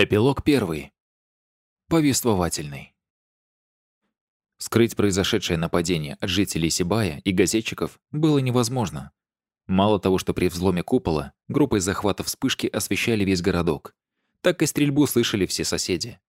Эпилог первый. Повествовательный. Скрыть произошедшее нападение от жителей Сибая и газетчиков было невозможно. Мало того, что при взломе купола группой захвата вспышки освещали весь городок, так и стрельбу слышали все соседи.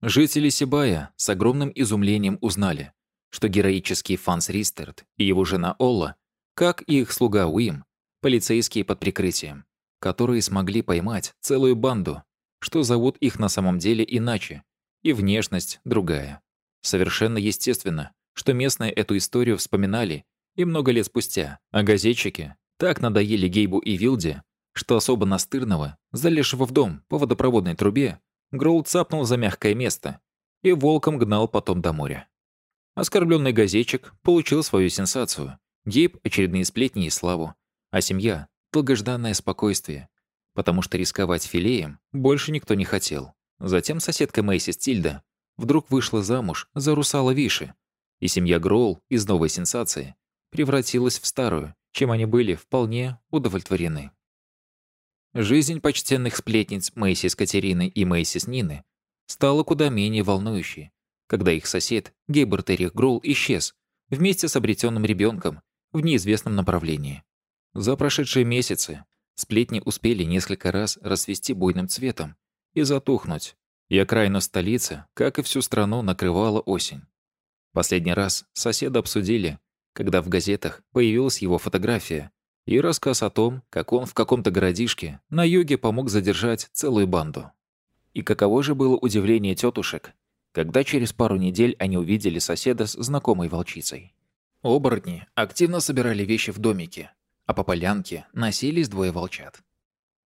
Жители Сибая с огромным изумлением узнали, что героический Фанс Ристерт и его жена Олла, как и их слуга Уим, полицейские под прикрытием, которые смогли поймать целую банду, что зовут их на самом деле иначе, и внешность другая. Совершенно естественно, что местные эту историю вспоминали и много лет спустя, а газетчики так надоели Гейбу и Вилде, что особо настырного, залезшего в дом по водопроводной трубе, Гроул цапнул за мягкое место и волком гнал потом до моря. Оскорбленный газетчик получил свою сенсацию, Гейб – очередные сплетни и славу, а семья – долгожданное спокойствие, потому что рисковать филеем больше никто не хотел. Затем соседка Мэйси Стильда вдруг вышла замуж за русала Виши, и семья Гроул из новой сенсации превратилась в старую, чем они были вполне удовлетворены. Жизнь почтенных сплетниц Мэйсис Катерины и Мэйсис Нины стала куда менее волнующей, когда их сосед Гейберт Эрих Гроул исчез вместе с обретенным ребенком в неизвестном направлении. За прошедшие месяцы сплетни успели несколько раз расцвести буйным цветом и затухнуть, и окраину столицы, как и всю страну, накрывала осень. Последний раз соседи обсудили, когда в газетах появилась его фотография и рассказ о том, как он в каком-то городишке на юге помог задержать целую банду. И каково же было удивление тетушек, когда через пару недель они увидели соседа с знакомой волчицей. Оборотни активно собирали вещи в домике, а по полянке носились двое волчат.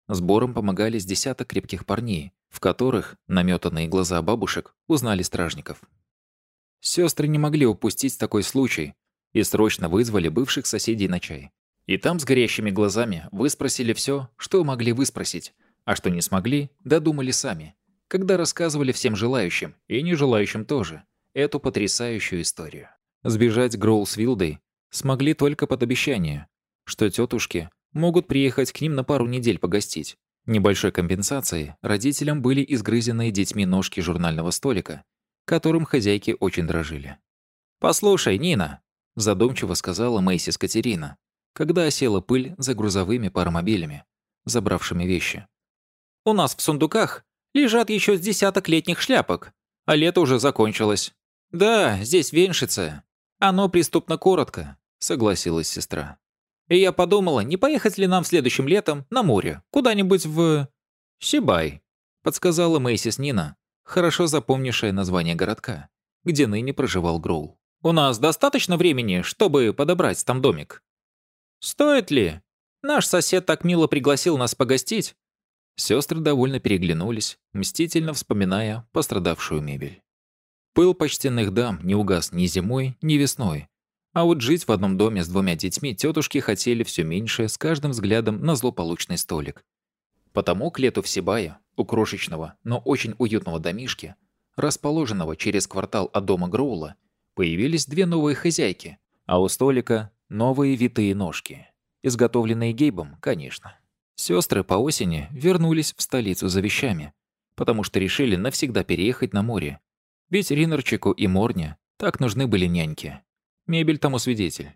Сбором помогали с десяток крепких парней, в которых наметанные глаза бабушек узнали стражников. Сестры не могли упустить такой случай и срочно вызвали бывших соседей на чай. И там с горящими глазами выспросили все, что могли выспросить, а что не смогли, додумали сами, когда рассказывали всем желающим, и нежелающим тоже, эту потрясающую историю. Сбежать Гроул с Вилдой смогли только под обещание, что тетушки могут приехать к ним на пару недель погостить. Небольшой компенсацией родителям были изгрызенные детьми ножки журнального столика, которым хозяйки очень дрожили. «Послушай, Нина», – задумчиво сказала Мэйсис Катерина, когда осела пыль за грузовыми паромобилями, забравшими вещи. «У нас в сундуках лежат еще с десяток летних шляпок, а лето уже закончилось. Да, здесь веншица. Оно преступно коротко», — согласилась сестра. «И я подумала, не поехать ли нам следующим летом на море, куда-нибудь в... Сибай», — подсказала Мэйсис Нина, хорошо запомнившая название городка, где ныне проживал Гроул. «У нас достаточно времени, чтобы подобрать там домик?» «Стоит ли? Наш сосед так мило пригласил нас погостить». Сестры довольно переглянулись, мстительно вспоминая пострадавшую мебель. Пыл почтенных дам не угас ни зимой, ни весной. А вот жить в одном доме с двумя детьми тетушки хотели все меньше с каждым взглядом на злополучный столик. Потому к лету в Сибае, у крошечного, но очень уютного домишки, расположенного через квартал от дома Гроула, появились две новые хозяйки, а у столика Новые витые ножки. Изготовленные Гейбом, конечно. Сестры по осени вернулись в столицу за вещами, потому что решили навсегда переехать на море. Ведь Ринорчику и Морне так нужны были няньки. Мебель тому свидетель.